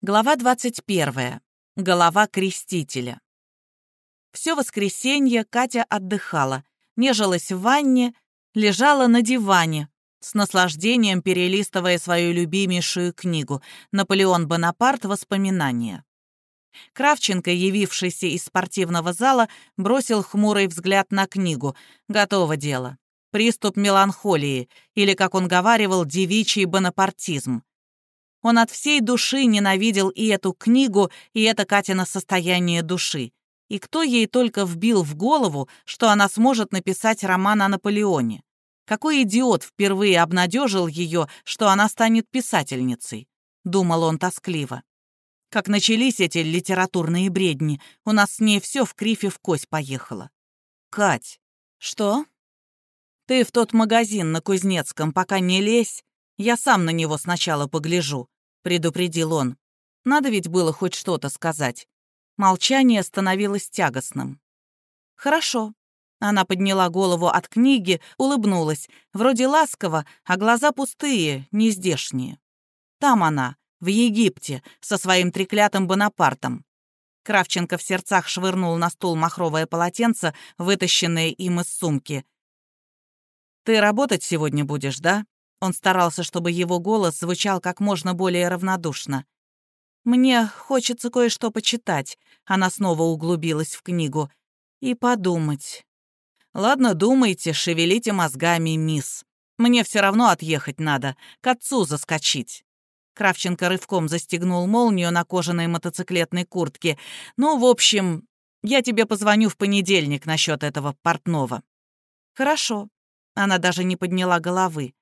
Глава 21. Голова крестителя. Все воскресенье Катя отдыхала, нежилась в ванне, лежала на диване, с наслаждением перелистывая свою любимейшую книгу «Наполеон Бонапарт. Воспоминания». Кравченко, явившийся из спортивного зала, бросил хмурый взгляд на книгу. Готово дело. Приступ меланхолии, или, как он говаривал, девичий бонапартизм. Он от всей души ненавидел и эту книгу, и это Катина состояние души. И кто ей только вбил в голову, что она сможет написать роман о Наполеоне? Какой идиот впервые обнадежил ее, что она станет писательницей? Думал он тоскливо. Как начались эти литературные бредни, у нас с ней все в крифе в кость поехало. Кать. Что? Ты в тот магазин на Кузнецком пока не лезь, я сам на него сначала погляжу», — предупредил он. Надо ведь было хоть что-то сказать. Молчание становилось тягостным. «Хорошо». Она подняла голову от книги, улыбнулась. Вроде ласково, а глаза пустые, нездешние. Там она, в Египте, со своим треклятым Бонапартом. Кравченко в сердцах швырнул на стул махровое полотенце, вытащенное им из сумки. «Ты работать сегодня будешь, да?» Он старался, чтобы его голос звучал как можно более равнодушно. «Мне хочется кое-что почитать», — она снова углубилась в книгу, — «и подумать». «Ладно, думайте, шевелите мозгами, мисс. Мне все равно отъехать надо, к отцу заскочить». Кравченко рывком застегнул молнию на кожаной мотоциклетной куртке. «Ну, в общем, я тебе позвоню в понедельник насчет этого портного». «Хорошо». Она даже не подняла головы.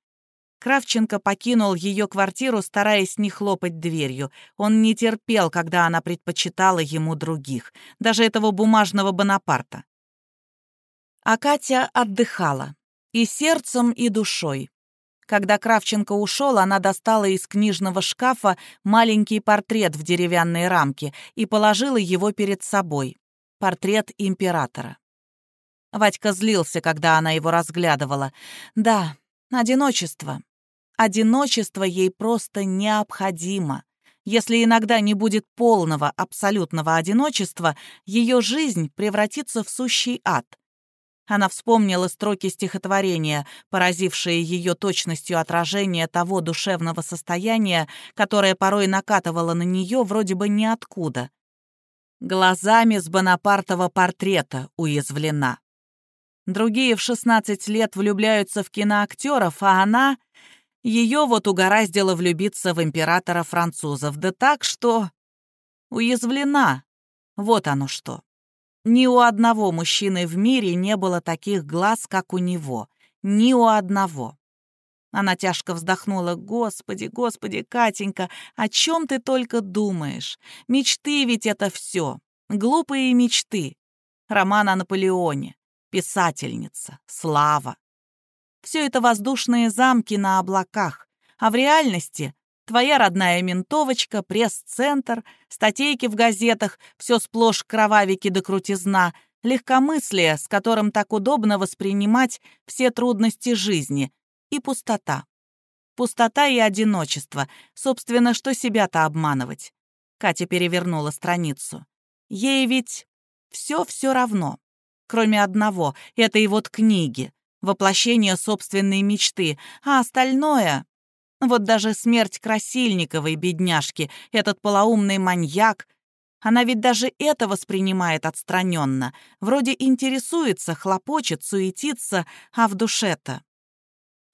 Кравченко покинул ее квартиру, стараясь не хлопать дверью. Он не терпел, когда она предпочитала ему других, даже этого бумажного Бонапарта. А Катя отдыхала. И сердцем, и душой. Когда Кравченко ушел, она достала из книжного шкафа маленький портрет в деревянной рамке и положила его перед собой. Портрет императора. Вадька злился, когда она его разглядывала. Да, Одиночество. Одиночество ей просто необходимо. Если иногда не будет полного, абсолютного одиночества, ее жизнь превратится в сущий ад. Она вспомнила строки стихотворения, поразившие ее точностью отражения того душевного состояния, которое порой накатывало на нее вроде бы ниоткуда. Глазами с Бонапартова портрета уязвлена. Другие в 16 лет влюбляются в киноактеров, а она... Ее вот угораздило влюбиться в императора французов, да так, что... Уязвлена. Вот оно что. Ни у одного мужчины в мире не было таких глаз, как у него. Ни у одного. Она тяжко вздохнула. «Господи, господи, Катенька, о чем ты только думаешь? Мечты ведь это все. Глупые мечты. Роман о Наполеоне писательница, слава. Все это воздушные замки на облаках, а в реальности твоя родная ментовочка, пресс-центр, статейки в газетах, все сплошь кровавики до крутизна, легкомыслие, с которым так удобно воспринимать все трудности жизни, и пустота. Пустота и одиночество. Собственно, что себя-то обманывать? Катя перевернула страницу. Ей ведь все все равно кроме одного — этой вот книги, воплощение собственной мечты, а остальное... Вот даже смерть Красильниковой, бедняжки, этот полоумный маньяк, она ведь даже это воспринимает отстраненно, вроде интересуется, хлопочет, суетится, а в душе-то...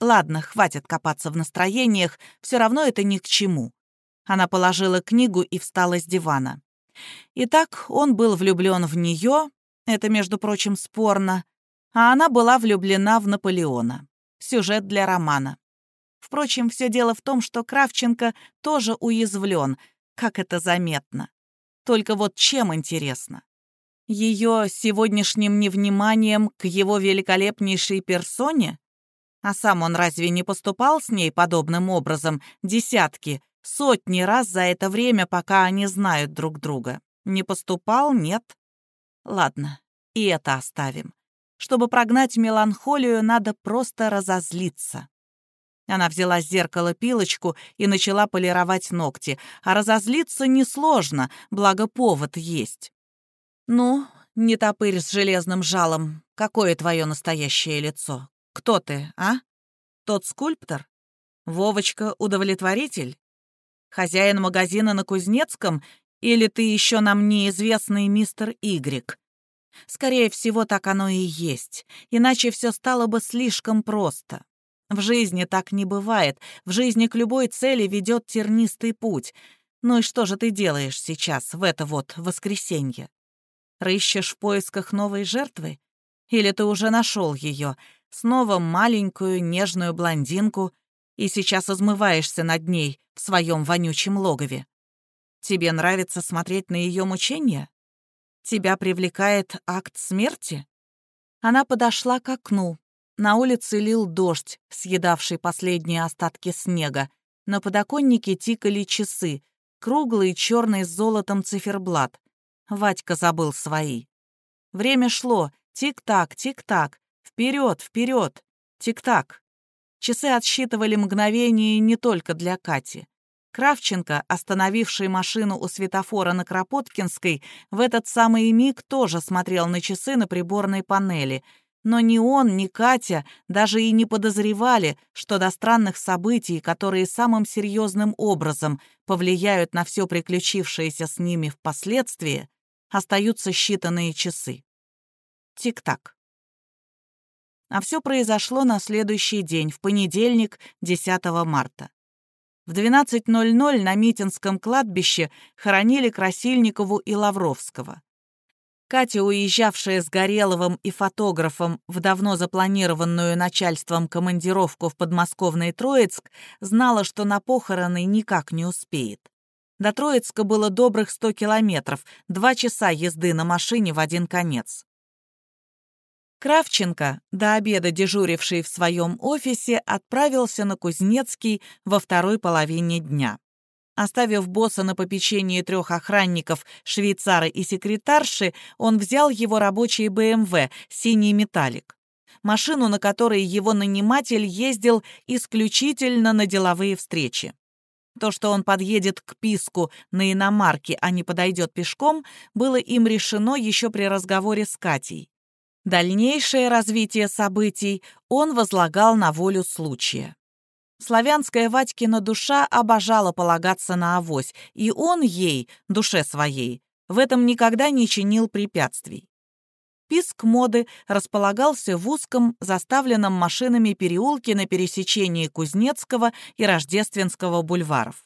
Ладно, хватит копаться в настроениях, все равно это ни к чему. Она положила книгу и встала с дивана. Итак, он был влюблен в нее, это, между прочим, спорно. А она была влюблена в Наполеона. Сюжет для романа. Впрочем, все дело в том, что Кравченко тоже уязвлен, как это заметно. Только вот чем интересно? Ее сегодняшним невниманием к его великолепнейшей персоне? А сам он разве не поступал с ней подобным образом десятки, сотни раз за это время, пока они знают друг друга? Не поступал, нет. Ладно, и это оставим. Чтобы прогнать меланхолию, надо просто разозлиться. Она взяла с зеркала пилочку и начала полировать ногти. А разозлиться несложно, благо повод есть. «Ну, не топырь с железным жалом. Какое твое настоящее лицо? Кто ты, а? Тот скульптор? Вовочка удовлетворитель? Хозяин магазина на Кузнецком? Или ты еще нам неизвестный мистер Игрек?» Скорее всего, так оно и есть, иначе все стало бы слишком просто. В жизни так не бывает, в жизни к любой цели ведет тернистый путь. Ну и что же ты делаешь сейчас, в это вот воскресенье? Рыщешь в поисках новой жертвы? Или ты уже нашел ее, снова маленькую нежную блондинку, и сейчас измываешься над ней в своем вонючем логове? Тебе нравится смотреть на ее мучения? Тебя привлекает акт смерти?» Она подошла к окну. На улице лил дождь, съедавший последние остатки снега. На подоконнике тикали часы, круглый черный с золотом циферблат. Вадька забыл свои. Время шло, тик-так, тик-так, вперед, вперед, тик-так. Часы отсчитывали мгновение не только для Кати. Кравченко, остановивший машину у светофора на Кропоткинской, в этот самый миг тоже смотрел на часы на приборной панели. Но ни он, ни Катя даже и не подозревали, что до странных событий, которые самым серьезным образом повлияют на все приключившееся с ними впоследствии, остаются считанные часы. Тик-так. А все произошло на следующий день, в понедельник, 10 марта. В 12.00 на Митинском кладбище хоронили Красильникову и Лавровского. Катя, уезжавшая с Гореловым и фотографом в давно запланированную начальством командировку в подмосковный Троицк, знала, что на похороны никак не успеет. До Троицка было добрых 100 километров, два часа езды на машине в один конец. Кравченко, до обеда дежуривший в своем офисе, отправился на Кузнецкий во второй половине дня. Оставив босса на попечении трех охранников, швейцара и секретарши, он взял его рабочий БМВ «Синий металлик». Машину, на которой его наниматель ездил исключительно на деловые встречи. То, что он подъедет к Писку на иномарке, а не подойдет пешком, было им решено еще при разговоре с Катей. Дальнейшее развитие событий он возлагал на волю случая. Славянская Ватькина душа обожала полагаться на авось, и он ей, душе своей, в этом никогда не чинил препятствий. Писк моды располагался в узком, заставленном машинами переулке на пересечении Кузнецкого и Рождественского бульваров.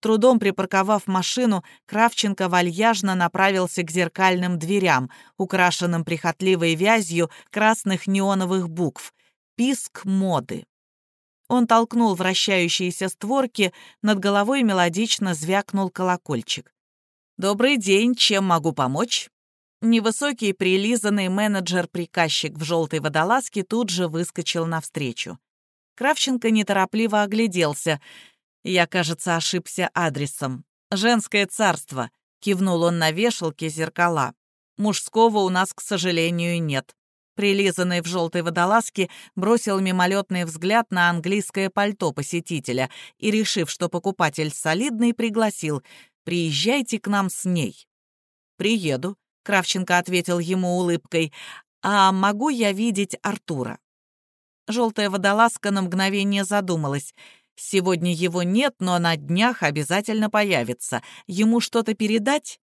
Трудом припарковав машину, Кравченко вальяжно направился к зеркальным дверям, украшенным прихотливой вязью красных неоновых букв «Писк моды». Он толкнул вращающиеся створки, над головой мелодично звякнул колокольчик. «Добрый день, чем могу помочь?» Невысокий, прилизанный менеджер-приказчик в желтой водолазке тут же выскочил навстречу. Кравченко неторопливо огляделся — я, кажется, ошибся адресом. «Женское царство», — кивнул он на вешалке зеркала. «Мужского у нас, к сожалению, нет». Прилизанный в желтой водолазке бросил мимолетный взгляд на английское пальто посетителя и, решив, что покупатель солидный, пригласил «Приезжайте к нам с ней». «Приеду», — Кравченко ответил ему улыбкой. «А могу я видеть Артура?» Желтая водолазка на мгновение задумалась — Сегодня его нет, но на днях обязательно появится. Ему что-то передать?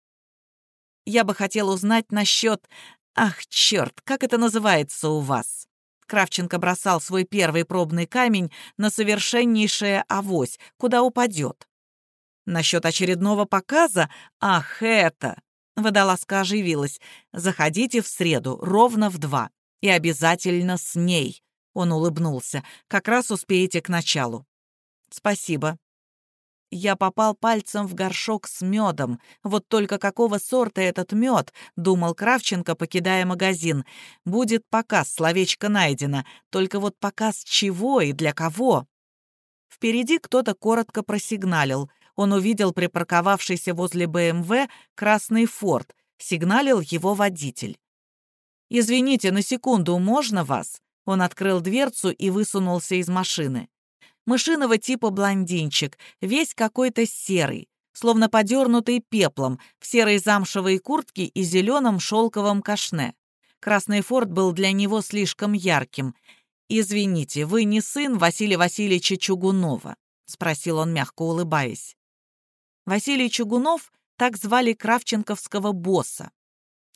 Я бы хотел узнать насчет... Ах, черт, как это называется у вас? Кравченко бросал свой первый пробный камень на совершеннейшее авось, куда упадет. Насчет очередного показа? Ах, это! Водолазка оживилась. Заходите в среду, ровно в два. И обязательно с ней. Он улыбнулся. Как раз успеете к началу. «Спасибо». Я попал пальцем в горшок с медом. Вот только какого сорта этот мед, думал Кравченко, покидая магазин. Будет показ, словечко найдено. Только вот показ чего и для кого? Впереди кто-то коротко просигналил. Он увидел припарковавшийся возле БМВ красный форт. Сигналил его водитель. «Извините, на секунду, можно вас?» Он открыл дверцу и высунулся из машины. Мышиного типа блондинчик, весь какой-то серый, словно подернутый пеплом, в серой замшевой куртке и зеленом шелковом кашне. Красный форт был для него слишком ярким. «Извините, вы не сын Василия Васильевича Чугунова?» — спросил он, мягко улыбаясь. Василий Чугунов так звали кравченковского босса,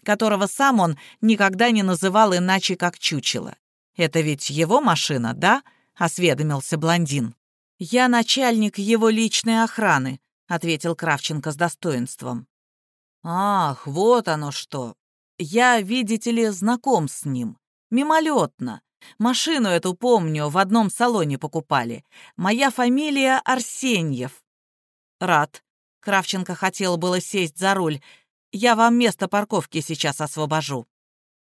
которого сам он никогда не называл иначе, как чучело. «Это ведь его машина, да?» — осведомился блондин. «Я начальник его личной охраны», — ответил Кравченко с достоинством. «Ах, вот оно что! Я, видите ли, знаком с ним. Мимолетно. Машину эту, помню, в одном салоне покупали. Моя фамилия Арсеньев». «Рад». Кравченко хотел было сесть за руль. «Я вам место парковки сейчас освобожу».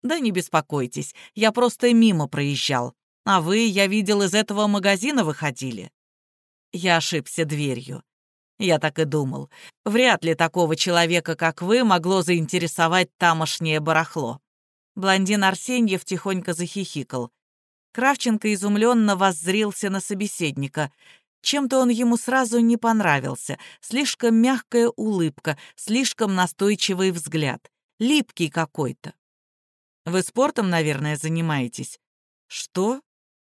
«Да не беспокойтесь, я просто мимо проезжал. А вы, я видел, из этого магазина выходили». Я ошибся дверью. Я так и думал. Вряд ли такого человека, как вы, могло заинтересовать тамошнее барахло. Блондин Арсеньев тихонько захихикал. Кравченко изумленно воззрился на собеседника. Чем-то он ему сразу не понравился. Слишком мягкая улыбка, слишком настойчивый взгляд. Липкий какой-то. «Вы спортом, наверное, занимаетесь?» «Что?» —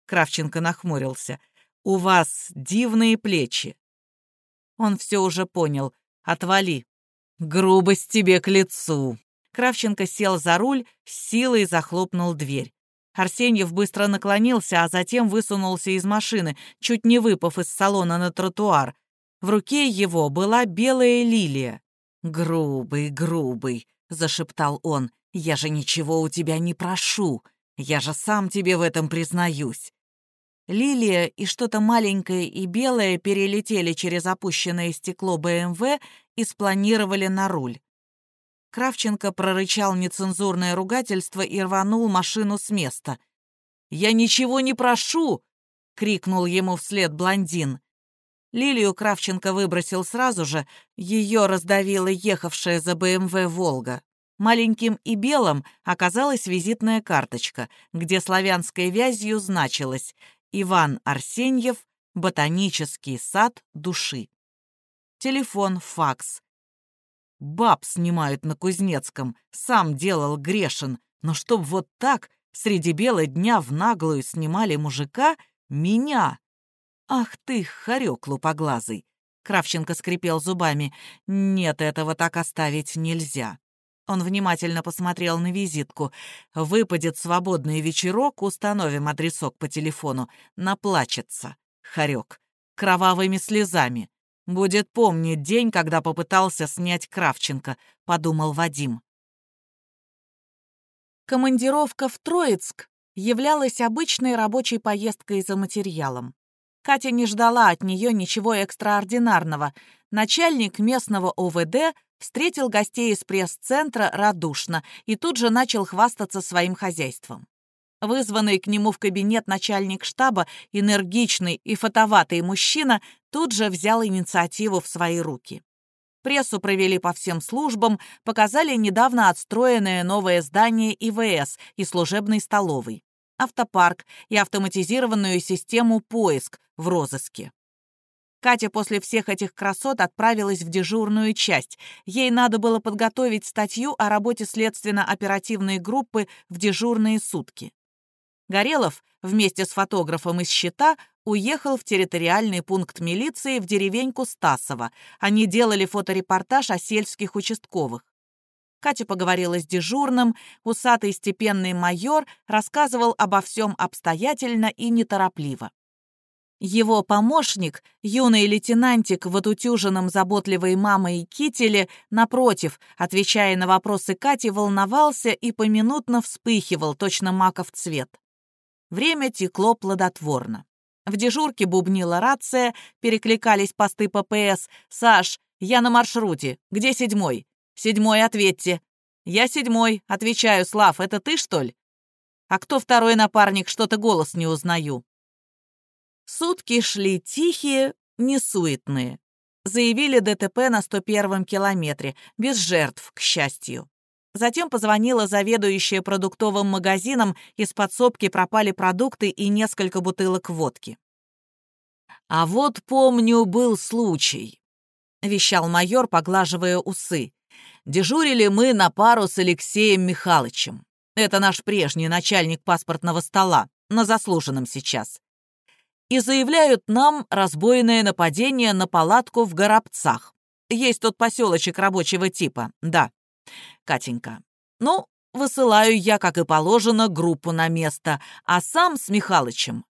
Кравченко нахмурился. «У вас дивные плечи». Он все уже понял. «Отвали». «Грубость тебе к лицу». Кравченко сел за руль, с силой захлопнул дверь. Арсеньев быстро наклонился, а затем высунулся из машины, чуть не выпав из салона на тротуар. В руке его была белая лилия. «Грубый, грубый», — зашептал он, — «я же ничего у тебя не прошу. Я же сам тебе в этом признаюсь. Лилия и что-то маленькое и белое перелетели через опущенное стекло БМВ и спланировали на руль. Кравченко прорычал нецензурное ругательство и рванул машину с места. «Я ничего не прошу!» — крикнул ему вслед блондин. Лилию Кравченко выбросил сразу же, ее раздавила ехавшая за БМВ «Волга». Маленьким и белым оказалась визитная карточка, где славянской вязью значилось Иван Арсеньев, ботанический сад души. Телефон, факс. Баб снимают на Кузнецком, сам делал грешен, но чтоб вот так среди бела дня в наглую снимали мужика, меня. Ах ты, хорек лупоглазый. Кравченко скрипел зубами. Нет, этого так оставить нельзя. Он внимательно посмотрел на визитку. «Выпадет свободный вечерок, установим адресок по телефону. Наплачется. Хорек. Кровавыми слезами. Будет помнить день, когда попытался снять Кравченко», — подумал Вадим. Командировка в Троицк являлась обычной рабочей поездкой за материалом. Катя не ждала от нее ничего экстраординарного. Начальник местного ОВД встретил гостей из пресс-центра радушно и тут же начал хвастаться своим хозяйством. Вызванный к нему в кабинет начальник штаба, энергичный и фотоватый мужчина, тут же взял инициативу в свои руки. Прессу провели по всем службам, показали недавно отстроенное новое здание ИВС и служебной столовой, автопарк и автоматизированную систему «Поиск» в розыске. Катя после всех этих красот отправилась в дежурную часть. Ей надо было подготовить статью о работе следственно-оперативной группы в дежурные сутки. Горелов вместе с фотографом из «Щита» уехал в территориальный пункт милиции в деревеньку Стасово. Они делали фоторепортаж о сельских участковых. Катя поговорила с дежурным, усатый степенный майор рассказывал обо всем обстоятельно и неторопливо. Его помощник, юный лейтенантик в отутюженном заботливой мамой кителе, напротив, отвечая на вопросы Кати, волновался и поминутно вспыхивал, точно маков цвет. Время текло плодотворно. В дежурке бубнила рация, перекликались посты ППС. «Саш, я на маршруте. Где седьмой?» «Седьмой, ответьте». «Я седьмой. Отвечаю, Слав, это ты, что ли?» «А кто второй напарник? Что-то голос не узнаю». Сутки шли тихие, несуетные. Заявили ДТП на 101-м километре, без жертв, к счастью. Затем позвонила заведующая продуктовым магазином, из подсобки пропали продукты и несколько бутылок водки. «А вот, помню, был случай», — вещал майор, поглаживая усы. «Дежурили мы на пару с Алексеем Михайловичем. Это наш прежний начальник паспортного стола, на заслуженном сейчас. И заявляют нам разбойное нападение на палатку в Горобцах. Есть тот поселочек рабочего типа, да. Катенька. Ну, высылаю я, как и положено, группу на место, а сам с Михалычем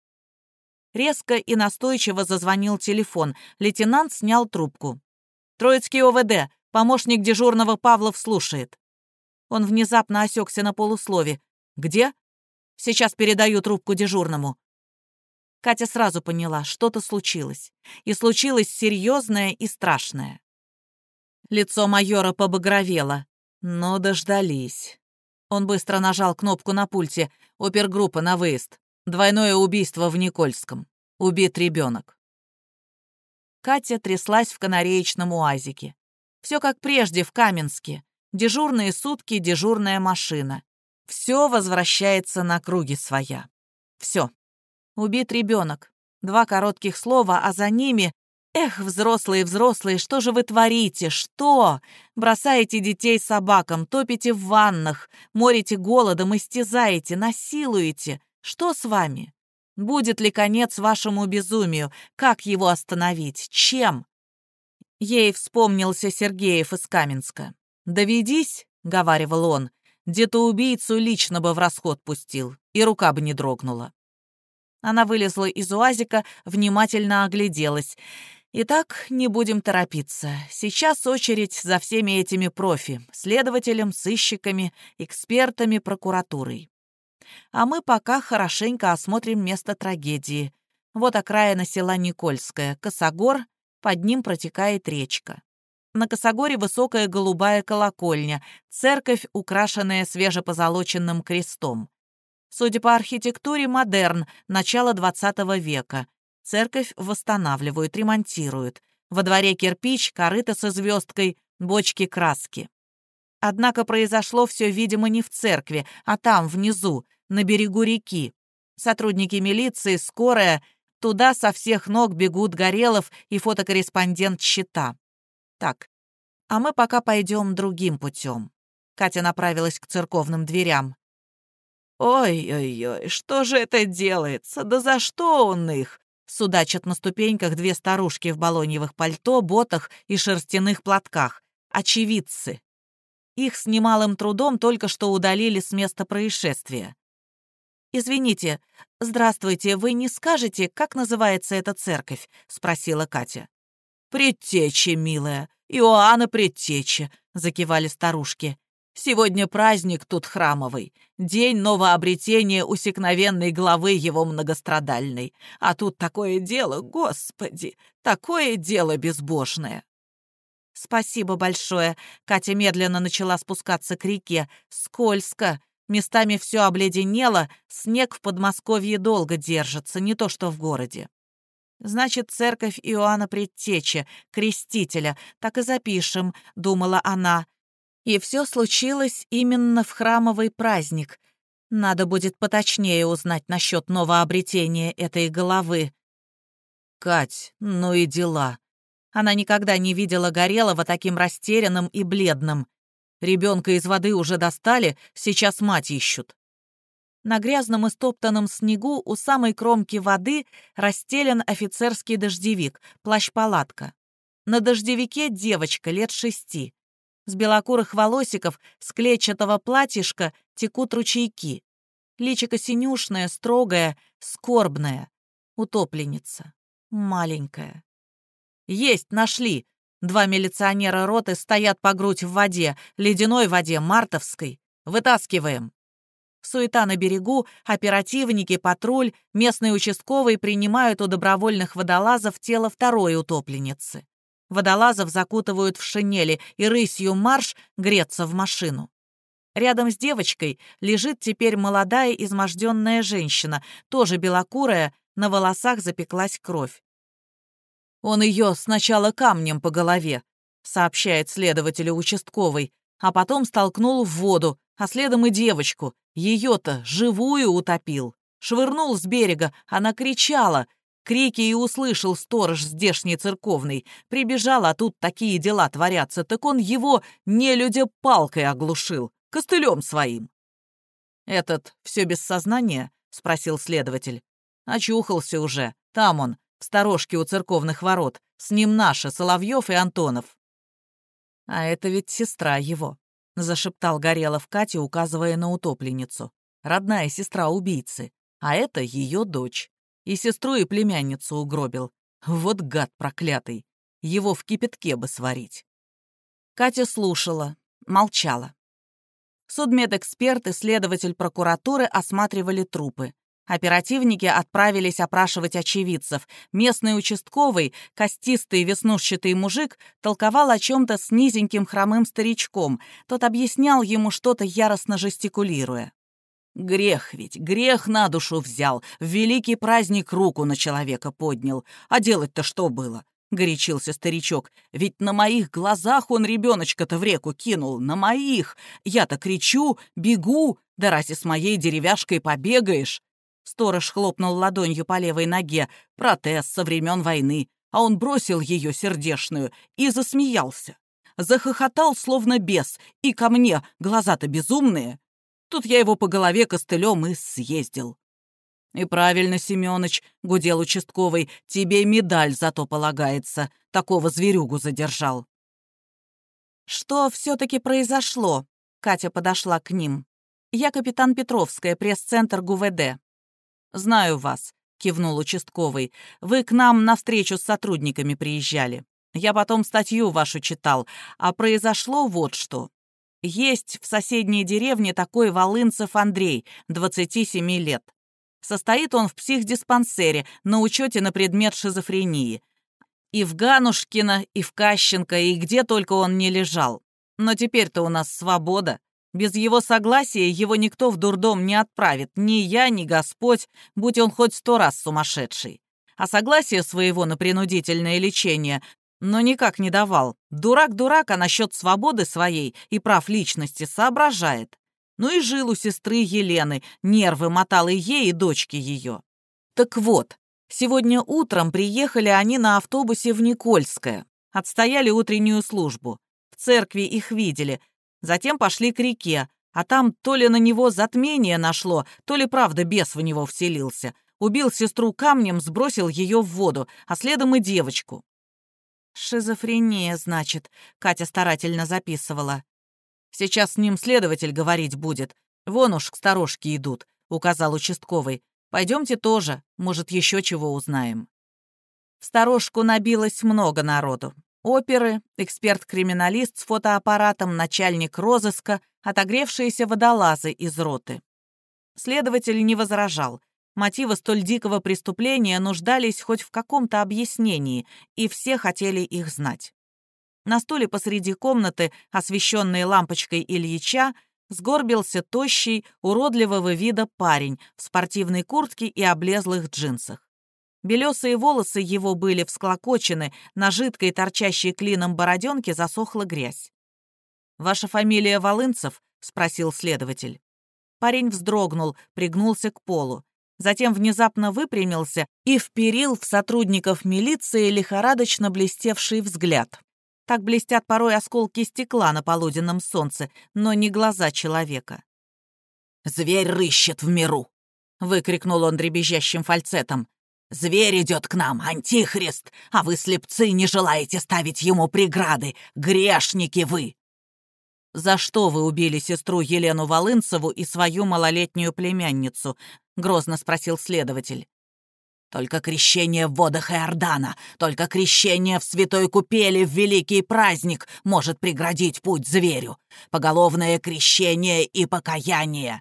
Резко и настойчиво зазвонил телефон. Лейтенант снял трубку. «Троицкий ОВД. Помощник дежурного Павлов слушает». Он внезапно осекся на полуслове. «Где?» «Сейчас передаю трубку дежурному». Катя сразу поняла, что-то случилось. И случилось серьезное и страшное. Лицо майора побагровело. Но дождались. Он быстро нажал кнопку на пульте. Опергруппа на выезд. Двойное убийство в Никольском. Убит ребенок. Катя тряслась в канареечном уазике. Все как прежде в Каменске. Дежурные сутки, дежурная машина. Все возвращается на круги своя. Все. Убит ребенок. Два коротких слова, а за ними «Эх, взрослые, взрослые, что же вы творите? Что? Бросаете детей собакам, топите в ваннах, морите голодом, истязаете, насилуете. Что с вами? Будет ли конец вашему безумию? Как его остановить? Чем?» Ей вспомнился Сергеев из Каменска. «Доведись», — говаривал он, — «где-то лично бы в расход пустил, и рука бы не дрогнула». Она вылезла из уазика, внимательно огляделась. Итак, не будем торопиться. Сейчас очередь за всеми этими профи, следователем, сыщиками, экспертами, прокуратурой. А мы пока хорошенько осмотрим место трагедии. Вот окраина села Никольское, Косогор, под ним протекает речка. На Косогоре высокая голубая колокольня, церковь, украшенная свежепозолоченным крестом. Судя по архитектуре, модерн, начало XX века. Церковь восстанавливают, ремонтируют. Во дворе кирпич, корыто со звездкой, бочки краски. Однако произошло все, видимо, не в церкви, а там, внизу, на берегу реки. Сотрудники милиции, скорая, туда со всех ног бегут Горелов и фотокорреспондент Щита. Так, а мы пока пойдем другим путем. Катя направилась к церковным дверям. «Ой-ой-ой, что же это делается? Да за что он их?» Судачат на ступеньках две старушки в балоньевых пальто, ботах и шерстяных платках. Очевидцы. Их с немалым трудом только что удалили с места происшествия. «Извините, здравствуйте, вы не скажете, как называется эта церковь?» — спросила Катя. «Предтечи, милая, Иоанна Предтечи», — закивали старушки. «Сегодня праздник тут храмовый, день новообретения усекновенной главы его многострадальной. А тут такое дело, господи, такое дело безбожное». «Спасибо большое». Катя медленно начала спускаться к реке. «Скользко. Местами все обледенело, снег в Подмосковье долго держится, не то что в городе». «Значит, церковь Иоанна Предтечи, крестителя, так и запишем», — думала она. И все случилось именно в храмовый праздник. Надо будет поточнее узнать насчет новообретения этой головы. «Кать, ну и дела», она никогда не видела Горелого таким растерянным и бледным. Ребенка из воды уже достали, сейчас мать ищут. На грязном и стоптанном снегу у самой кромки воды расстелен офицерский дождевик, плащ-палатка. На дождевике девочка лет шести. С белокурых волосиков, с клетчатого платьишка текут ручейки. Личико синюшное, строгое, скорбное. Утопленница. Маленькая. «Есть, нашли!» Два милиционера роты стоят по грудь в воде, ледяной воде, мартовской. Вытаскиваем. Суета на берегу, оперативники, патруль, местные участковые принимают у добровольных водолазов тело второй утопленницы. Водолазов закутывают в шинели и рысью марш греться в машину. Рядом с девочкой лежит теперь молодая изможденная женщина, тоже белокурая, на волосах запеклась кровь. Он ее сначала камнем по голове, сообщает следователю участковый, а потом столкнул в воду, а следом и девочку. Ее-то живую утопил. Швырнул с берега, она кричала. Крики и услышал сторож здешний церковный. Прибежал, а тут такие дела творятся, так он его нелюдя палкой оглушил, костылем своим. «Этот все без сознания?» — спросил следователь. «Очухался уже. Там он, в сторожке у церковных ворот. С ним наши, Соловьев и Антонов». «А это ведь сестра его», — зашептал Горелов Кате, указывая на утопленницу. «Родная сестра убийцы, а это ее дочь. И сестру, и племянницу угробил. Вот гад проклятый. Его в кипятке бы сварить». Катя слушала, молчала. Судмедэксперт и следователь прокуратуры осматривали трупы. Оперативники отправились опрашивать очевидцев. Местный участковый, костистый веснушчатый мужик, толковал о чем-то с низеньким хромым старичком. Тот объяснял ему что-то, яростно жестикулируя. «Грех ведь, грех на душу взял, в великий праздник руку на человека поднял. А делать-то что было? — горячился старичок. «Ведь на моих глазах он ребеночка-то в реку кинул, на моих! Я-то кричу, бегу, да разве с моей деревяшкой побегаешь?» Сторож хлопнул ладонью по левой ноге, протез со времен войны, а он бросил ее сердешную и засмеялся. Захохотал, словно бес, и ко мне, глаза-то безумные. Тут я его по голове костылем и съездил. «И правильно, Семёныч», — гудел участковый, — «тебе медаль зато полагается. Такого зверюгу задержал». «Что все-таки произошло?» — Катя подошла к ним. «Я капитан Петровская, пресс-центр ГУВД». «Знаю вас», — кивнул участковый. «Вы к нам на встречу с сотрудниками приезжали. Я потом статью вашу читал, а произошло вот что. Есть в соседней деревне такой Волынцев Андрей, 27 лет. Состоит он в психдиспансере на учете на предмет шизофрении. И в Ганушкино, и в Кащенко, и где только он не лежал. Но теперь-то у нас свобода. Без его согласия его никто в дурдом не отправит, ни я, ни Господь, будь он хоть сто раз сумасшедший. А согласие своего на принудительное лечение но никак не давал. Дурак дурака насчет свободы своей и прав личности соображает. Ну и жил у сестры Елены, нервы мотал и ей, и дочке ее. Так вот, сегодня утром приехали они на автобусе в Никольское, отстояли утреннюю службу. В церкви их видели, затем пошли к реке, а там то ли на него затмение нашло, то ли правда бес в него вселился. Убил сестру камнем, сбросил ее в воду, а следом и девочку. «Шизофрения, значит», — Катя старательно записывала. Сейчас с ним следователь говорить будет. Вон уж к сторожке идут», — указал участковый. Пойдемте тоже, может, еще чего узнаем». В сторожку набилось много народу. Оперы, эксперт-криминалист с фотоаппаратом, начальник розыска, отогревшиеся водолазы из роты. Следователь не возражал. Мотивы столь дикого преступления нуждались хоть в каком-то объяснении, и все хотели их знать. На стуле посреди комнаты, освещенной лампочкой Ильича, сгорбился тощий, уродливого вида парень в спортивной куртке и облезлых джинсах. Белесые волосы его были всклокочены, на жидкой, торчащей клином бороденке засохла грязь. «Ваша фамилия Волынцев?» — спросил следователь. Парень вздрогнул, пригнулся к полу. Затем внезапно выпрямился и вперил в сотрудников милиции лихорадочно блестевший взгляд. Так блестят порой осколки стекла на полуденном солнце, но не глаза человека. «Зверь рыщет в миру!» — выкрикнул он дребезжащим фальцетом. «Зверь идет к нам, антихрист, а вы, слепцы, не желаете ставить ему преграды, грешники вы!» «За что вы убили сестру Елену Волынцеву и свою малолетнюю племянницу?» — грозно спросил следователь. Только крещение в водах Иордана, только крещение в святой купели в великий праздник может преградить путь зверю. Поголовное крещение и покаяние.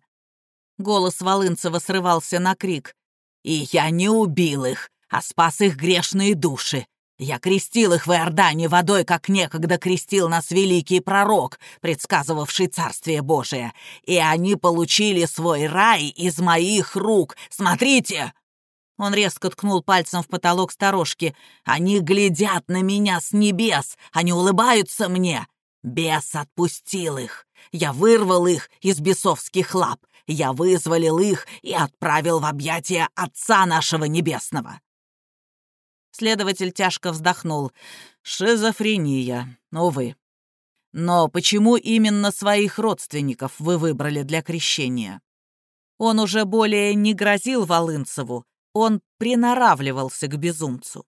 Голос Волынцева срывался на крик. «И я не убил их, а спас их грешные души. Я крестил их в Иордане водой, как некогда крестил нас великий пророк, предсказывавший Царствие Божие. И они получили свой рай из моих рук. Смотрите!» Он резко ткнул пальцем в потолок сторожки. «Они глядят на меня с небес! Они улыбаются мне! Бес отпустил их! Я вырвал их из бесовских лап! Я вызволил их и отправил в объятия Отца нашего Небесного!» Следователь тяжко вздохнул. «Шизофрения, увы. Но почему именно своих родственников вы выбрали для крещения?» Он уже более не грозил Волынцеву, он приноравливался к безумцу.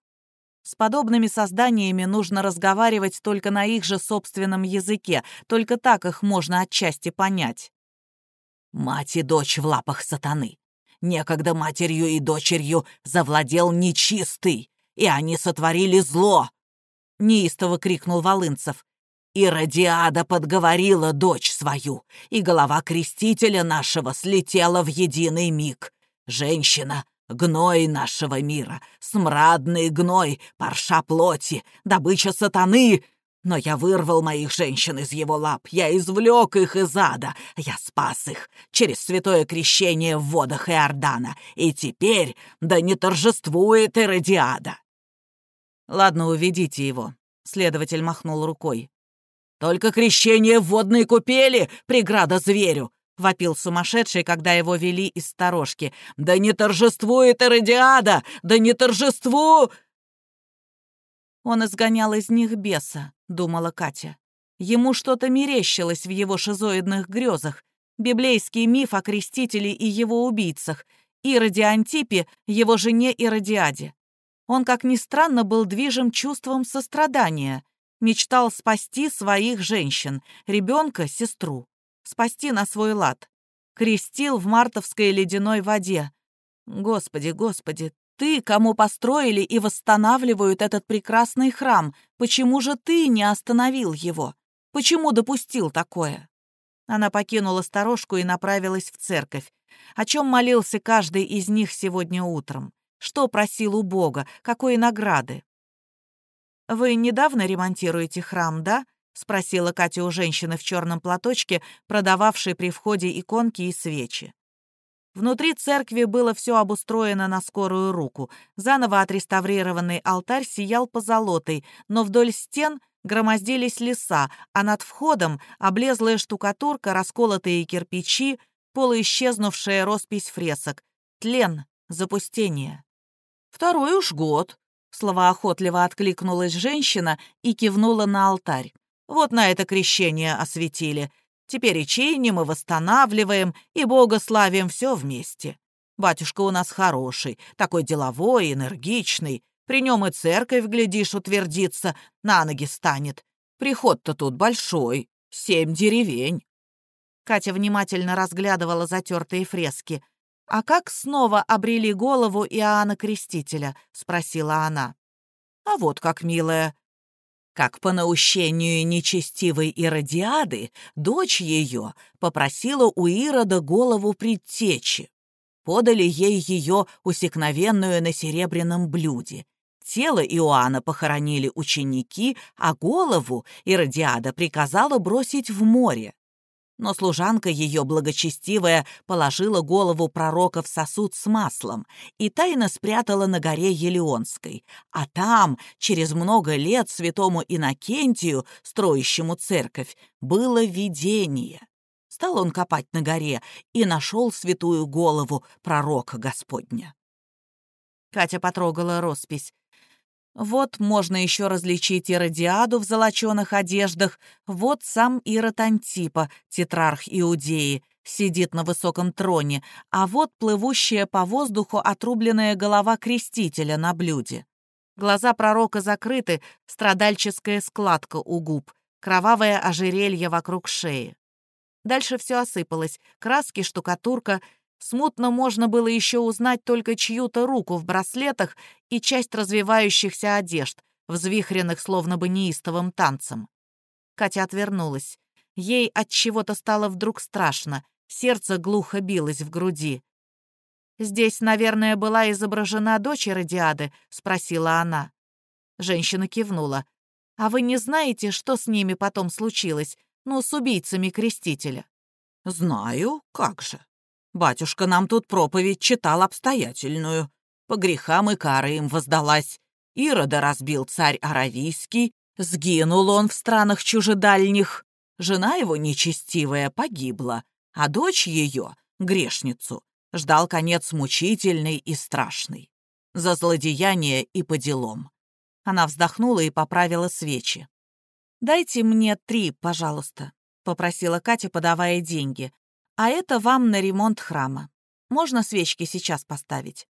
С подобными созданиями нужно разговаривать только на их же собственном языке, только так их можно отчасти понять. «Мать и дочь в лапах сатаны. Некогда матерью и дочерью завладел нечистый, и они сотворили зло!» — неистово крикнул Волынцев. «И Радиада подговорила дочь свою, и голова крестителя нашего слетела в единый миг. Женщина Гной нашего мира, смрадный гной, парша плоти, добыча сатаны. Но я вырвал моих женщин из его лап, я извлек их из ада, я спас их через святое крещение в водах Иордана, и теперь да не торжествует Иродиада. «Ладно, уведите его», — следователь махнул рукой. «Только крещение в водной купели — преграда зверю. — вопил сумасшедший, когда его вели из сторожки. «Да не торжествует Эродиада! Да не торжеству!» Он изгонял из них беса, думала Катя. Ему что-то мерещилось в его шизоидных грезах. Библейский миф о крестителе и его убийцах, Ироде Антипе, его жене Иродиаде. Он, как ни странно, был движим чувством сострадания. Мечтал спасти своих женщин, ребенка, сестру спасти на свой лад. Крестил в мартовской ледяной воде. Господи, Господи, ты, кому построили и восстанавливают этот прекрасный храм, почему же ты не остановил его? Почему допустил такое? Она покинула сторожку и направилась в церковь. О чем молился каждый из них сегодня утром? Что просил у Бога? Какой награды? «Вы недавно ремонтируете храм, да?» — спросила Катя у женщины в черном платочке, продававшей при входе иконки и свечи. Внутри церкви было все обустроено на скорую руку. Заново отреставрированный алтарь сиял позолотой, но вдоль стен громоздились леса, а над входом облезлая штукатурка, расколотые кирпичи, полуисчезнувшая роспись фресок. Тлен, запустение. «Второй уж год», — словоохотливо откликнулась женщина и кивнула на алтарь. Вот на это крещение осветили. Теперь и чиним, и восстанавливаем, и Бога славим все вместе. Батюшка у нас хороший, такой деловой, энергичный. При нем и церковь, глядишь, утвердится, на ноги станет. Приход-то тут большой, семь деревень». Катя внимательно разглядывала затертые фрески. «А как снова обрели голову Иоанна Крестителя?» — спросила она. «А вот как, милая, как по наущению нечестивой Иродиады, дочь ее попросила у Ирода голову предтечи. Подали ей ее усекновенную на серебряном блюде. Тело Иоанна похоронили ученики, а голову Иродиада приказала бросить в море. Но служанка ее благочестивая положила голову пророка в сосуд с маслом и тайно спрятала на горе Елеонской. А там, через много лет святому Иннокентию, строящему церковь, было видение. Стал он копать на горе и нашел святую голову пророка Господня. Катя потрогала роспись. Вот можно еще различить Иродиаду в золоченых одеждах, вот сам Ирод Антипа, тетрарх Иудеи, сидит на высоком троне, а вот плывущая по воздуху отрубленная голова крестителя на блюде. Глаза пророка закрыты, страдальческая складка у губ, кровавое ожерелье вокруг шеи. Дальше все осыпалось, краски, штукатурка — Смутно можно было еще узнать только чью-то руку в браслетах и часть развивающихся одежд, взвихренных словно бы неистовым танцем. Катя отвернулась. Ей от чего-то стало вдруг страшно, сердце глухо билось в груди. «Здесь, наверное, была изображена дочь Радиады?» — спросила она. Женщина кивнула. «А вы не знаете, что с ними потом случилось? Ну, с убийцами крестителя?» «Знаю, как же», Батюшка нам тут проповедь читал обстоятельную. По грехам и кара им воздалась. Ирода разбил царь Аравийский, сгинул он в странах чужедальних. Жена его нечестивая погибла, а дочь ее, грешницу, ждал конец мучительный и страшный. За злодеяние и по делам». Она вздохнула и поправила свечи. «Дайте мне три, пожалуйста», — попросила Катя, подавая деньги. «А это вам на ремонт храма. Можно свечки сейчас поставить?»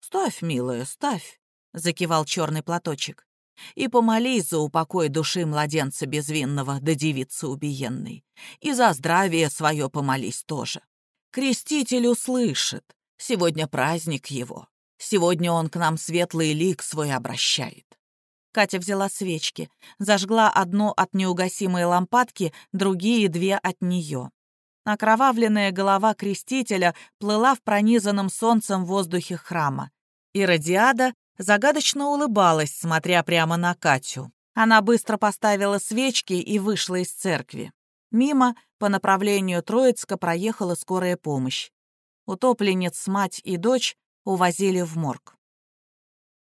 «Ставь, милая, ставь», — закивал черный платочек. «И помолись за упокой души младенца безвинного да девицы убиенной. И за здравие свое помолись тоже. Креститель услышит. Сегодня праздник его. Сегодня он к нам светлый лик свой обращает. Катя взяла свечки, зажгла одну от неугасимой лампадки, другие две от нее. Окровавленная голова крестителя плыла в пронизанном солнцем воздухе храма. И Радиада загадочно улыбалась, смотря прямо на Катю. Она быстро поставила свечки и вышла из церкви. Мимо, по направлению Троицка, проехала скорая помощь. Утопленниц, мать и дочь увозили в морг.